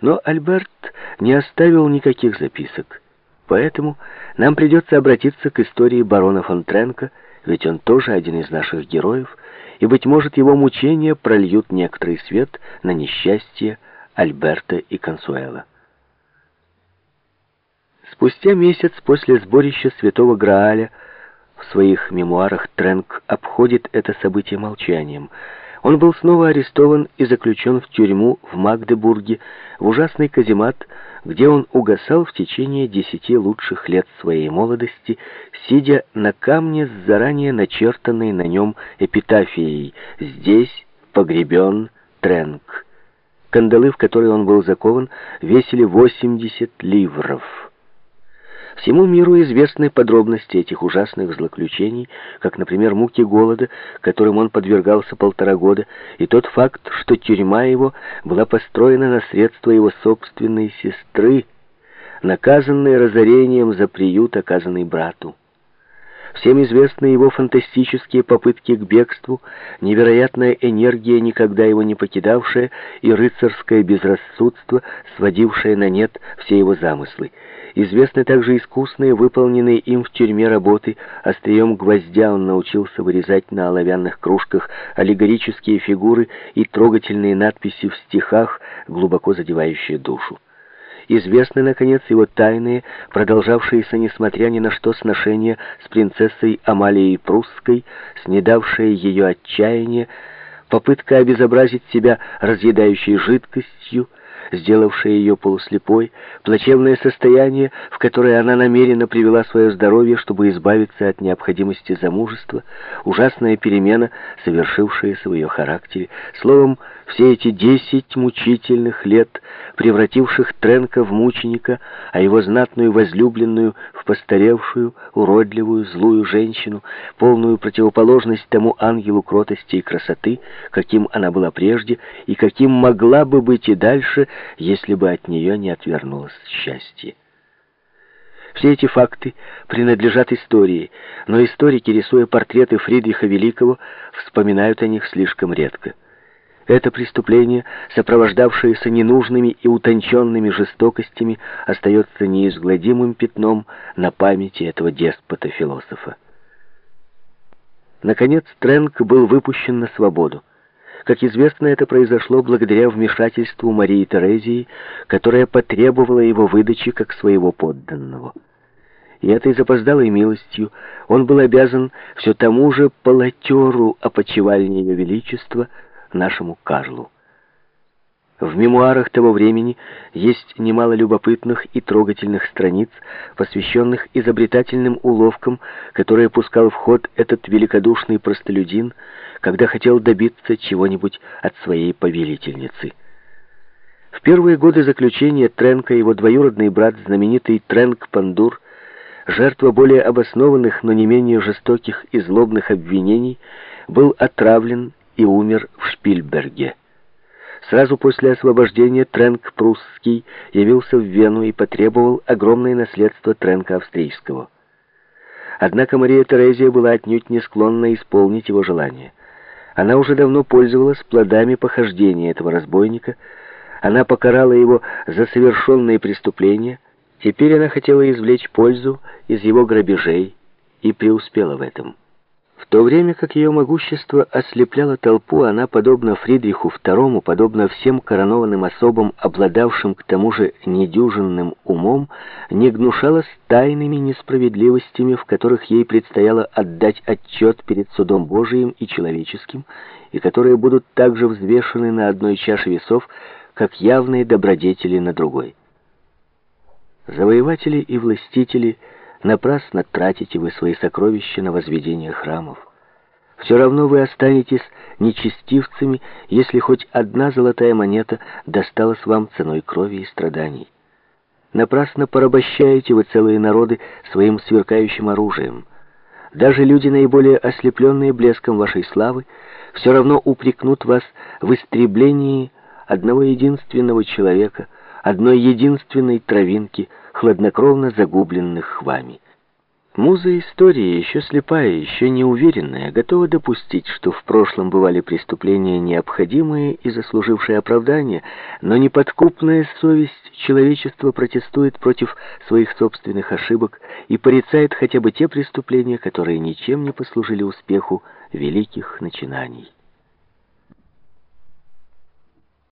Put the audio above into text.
Но Альберт не оставил никаких записок. Поэтому нам придется обратиться к истории барона фон Тренко, ведь он тоже один из наших героев, и, быть может, его мучения прольют некоторый свет на несчастье Альберта и Консуэла. Спустя месяц после сборища Святого Грааля в своих мемуарах Тренк обходит это событие молчанием. Он был снова арестован и заключен в тюрьму в Магдебурге, в ужасный каземат, где он угасал в течение десяти лучших лет своей молодости, сидя на камне с заранее начертанной на нем эпитафией «Здесь погребен Тренк». Кандалы, в которые он был закован, весили 80 ливров. Всему миру известны подробности этих ужасных злоключений, как, например, муки голода, которым он подвергался полтора года, и тот факт, что тюрьма его была построена на средства его собственной сестры, наказанной разорением за приют, оказанный брату. Всем известны его фантастические попытки к бегству, невероятная энергия, никогда его не покидавшая, и рыцарское безрассудство, сводившее на нет все его замыслы. Известны также искусные, выполненные им в тюрьме работы. Острием гвоздя он научился вырезать на оловянных кружках аллегорические фигуры и трогательные надписи в стихах, глубоко задевающие душу. Известны, наконец, его тайные, продолжавшиеся, несмотря ни на что, сношения с принцессой Амалией Прусской, снедавшие ее отчаяние, попытка обезобразить себя разъедающей жидкостью, сделавшее ее полуслепой, плачевное состояние, в которое она намеренно привела свое здоровье, чтобы избавиться от необходимости замужества, ужасная перемена, совершившаяся в ее характере. Словом, все эти десять мучительных лет, превративших Тренка в мученика, а его знатную возлюбленную в постаревшую, уродливую, злую женщину, полную противоположность тому ангелу кротости и красоты, каким она была прежде и каким могла бы быть и дальше, если бы от нее не отвернулось счастье. Все эти факты принадлежат истории, но историки, рисуя портреты Фридриха Великого, вспоминают о них слишком редко. Это преступление, сопровождавшееся ненужными и утонченными жестокостями, остается неизгладимым пятном на памяти этого деспота-философа. Наконец, Тренк был выпущен на свободу. Как известно, это произошло благодаря вмешательству Марии Терезии, которая потребовала его выдачи как своего подданного. И этой запоздалой милостью он был обязан все тому же полотеру опочивальни Ее Величества, нашему Карлу. В мемуарах того времени есть немало любопытных и трогательных страниц, посвященных изобретательным уловкам, которые пускал в ход этот великодушный простолюдин, когда хотел добиться чего-нибудь от своей повелительницы. В первые годы заключения Тренка его двоюродный брат, знаменитый Тренк Пандур, жертва более обоснованных, но не менее жестоких и злобных обвинений, был отравлен и умер в Шпильберге. Сразу после освобождения Тренк Прусский явился в Вену и потребовал огромное наследство Тренка Австрийского. Однако Мария Терезия была отнюдь не склонна исполнить его желание. Она уже давно пользовалась плодами похождения этого разбойника, она покарала его за совершенные преступления, теперь она хотела извлечь пользу из его грабежей и преуспела в этом. В то время как ее могущество ослепляло толпу, она, подобно Фридриху II, подобно всем коронованным особам, обладавшим к тому же недюжинным умом, не гнушалась тайными несправедливостями, в которых ей предстояло отдать отчет перед судом Божиим и человеческим, и которые будут также взвешены на одной чаше весов, как явные добродетели на другой. Завоеватели и властители – Напрасно тратите вы свои сокровища на возведение храмов. Все равно вы останетесь нечестивцами, если хоть одна золотая монета досталась вам ценой крови и страданий. Напрасно порабощаете вы целые народы своим сверкающим оружием. Даже люди, наиболее ослепленные блеском вашей славы, все равно упрекнут вас в истреблении одного единственного человека — одной единственной травинки, хладнокровно загубленных вами. Муза истории, еще слепая, еще неуверенная, готова допустить, что в прошлом бывали преступления необходимые и заслужившие оправдания, но неподкупная совесть человечества протестует против своих собственных ошибок и порицает хотя бы те преступления, которые ничем не послужили успеху великих начинаний.